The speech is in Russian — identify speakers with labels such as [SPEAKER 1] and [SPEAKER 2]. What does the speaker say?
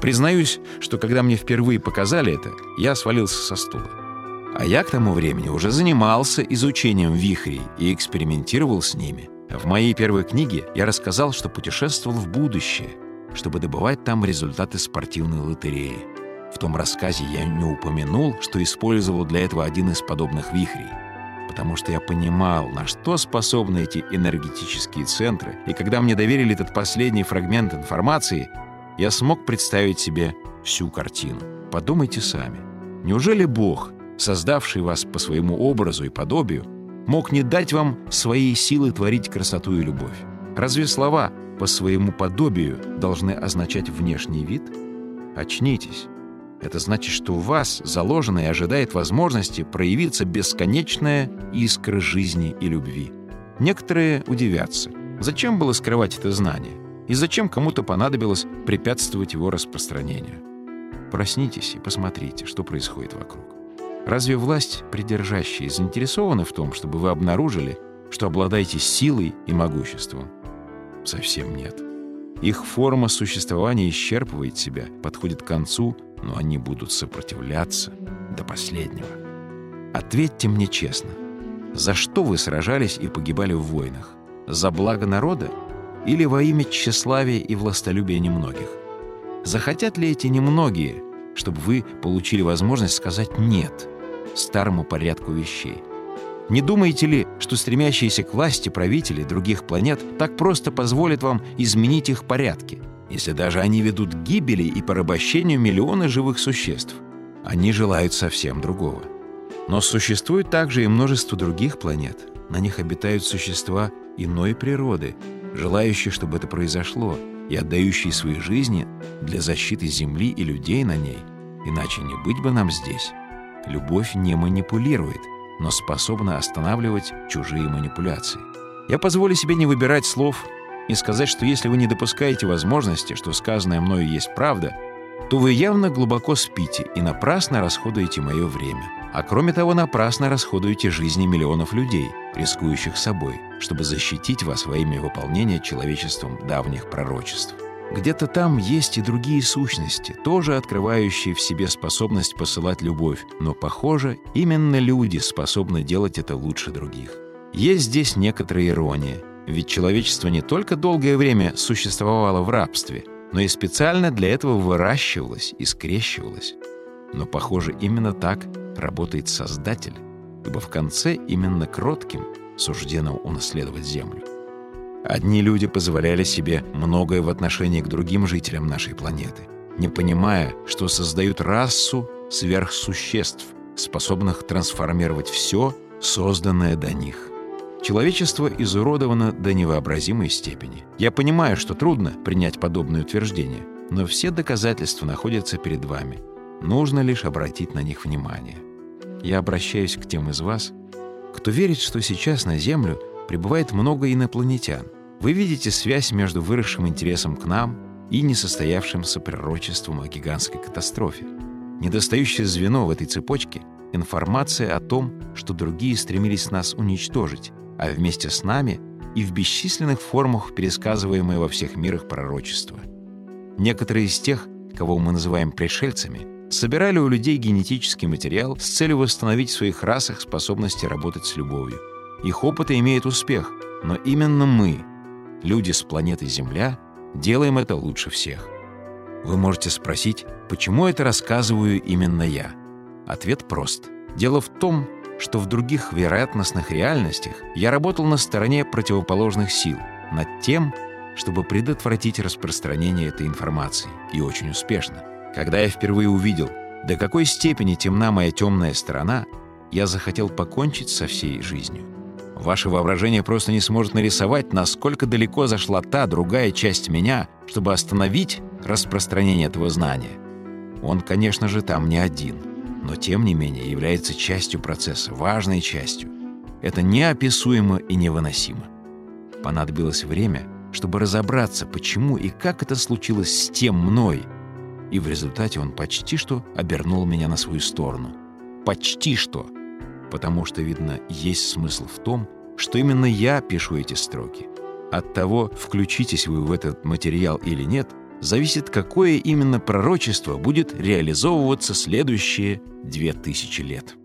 [SPEAKER 1] Признаюсь, что когда мне впервые показали это, я свалился со стула. А я к тому времени уже занимался изучением вихрей и экспериментировал с ними. В моей первой книге я рассказал, что путешествовал в будущее, чтобы добывать там результаты спортивной лотереи. В том рассказе я не упомянул, что использовал для этого один из подобных вихрей, потому что я понимал, на что способны эти энергетические центры, и когда мне доверили этот последний фрагмент информации, я смог представить себе всю картину. Подумайте сами. Неужели Бог, создавший вас по своему образу и подобию, мог не дать вам своей силы творить красоту и любовь? Разве слова «по своему подобию» должны означать внешний вид? Очнитесь. Это значит, что у вас заложено и ожидает возможности проявиться бесконечная искра жизни и любви. Некоторые удивятся. Зачем было скрывать это знание? И зачем кому-то понадобилось препятствовать его распространению? Проснитесь и посмотрите, что происходит вокруг. Разве власть придержащие заинтересованы в том, чтобы вы обнаружили, что обладаете силой и могуществом? Совсем нет. Их форма существования исчерпывает себя, подходит к концу, но они будут сопротивляться до последнего. Ответьте мне честно, за что вы сражались и погибали в войнах? За благо народа или во имя тщеславия и властолюбия немногих? Захотят ли эти немногие, чтобы вы получили возможность сказать «нет» старому порядку вещей? Не думаете ли, что стремящиеся к власти правители других планет так просто позволят вам изменить их порядки, если даже они ведут к гибели и порабощению миллионы живых существ? Они желают совсем другого. Но существует также и множество других планет. На них обитают существа иной природы, желающие, чтобы это произошло, и отдающие свои жизни для защиты Земли и людей на ней. Иначе не быть бы нам здесь. Любовь не манипулирует — но способна останавливать чужие манипуляции. Я позволю себе не выбирать слов и сказать, что если вы не допускаете возможности, что сказанное мною есть правда, то вы явно глубоко спите и напрасно расходуете мое время. А кроме того, напрасно расходуете жизни миллионов людей, рискующих собой, чтобы защитить вас во имя выполнения человечеством давних пророчеств. Где-то там есть и другие сущности, тоже открывающие в себе способность посылать любовь, но, похоже, именно люди способны делать это лучше других. Есть здесь некоторая ирония, ведь человечество не только долгое время существовало в рабстве, но и специально для этого выращивалось и скрещивалось. Но, похоже, именно так работает Создатель, ибо в конце именно кротким суждено унаследовать землю. Одни люди позволяли себе многое в отношении к другим жителям нашей планеты, не понимая, что создают расу сверхсуществ, способных трансформировать все, созданное до них. Человечество изуродовано до невообразимой степени. Я понимаю, что трудно принять подобное утверждение, но все доказательства находятся перед вами. Нужно лишь обратить на них внимание. Я обращаюсь к тем из вас, кто верит, что сейчас на Землю прибывает много инопланетян. Вы видите связь между выросшим интересом к нам и несостоявшимся пророчеством о гигантской катастрофе. Недостающее звено в этой цепочке — информация о том, что другие стремились нас уничтожить, а вместе с нами и в бесчисленных формах пересказываемые во всех мирах пророчества. Некоторые из тех, кого мы называем пришельцами, собирали у людей генетический материал с целью восстановить в своих расах способности работать с любовью. Их опыты имеют успех, но именно мы, люди с планеты Земля, делаем это лучше всех. Вы можете спросить, почему это рассказываю именно я? Ответ прост. Дело в том, что в других вероятностных реальностях я работал на стороне противоположных сил, над тем, чтобы предотвратить распространение этой информации, и очень успешно. Когда я впервые увидел, до какой степени темна моя темная сторона, я захотел покончить со всей жизнью. Ваше воображение просто не сможет нарисовать, насколько далеко зашла та другая часть меня, чтобы остановить распространение этого знания. Он, конечно же, там не один, но тем не менее является частью процесса, важной частью. Это неописуемо и невыносимо. Понадобилось время, чтобы разобраться, почему и как это случилось с тем мной. И в результате он почти что обернул меня на свою сторону. Почти что — потому что, видно, есть смысл в том, что именно я пишу эти строки. От того, включитесь вы в этот материал или нет, зависит, какое именно пророчество будет реализовываться следующие две тысячи лет.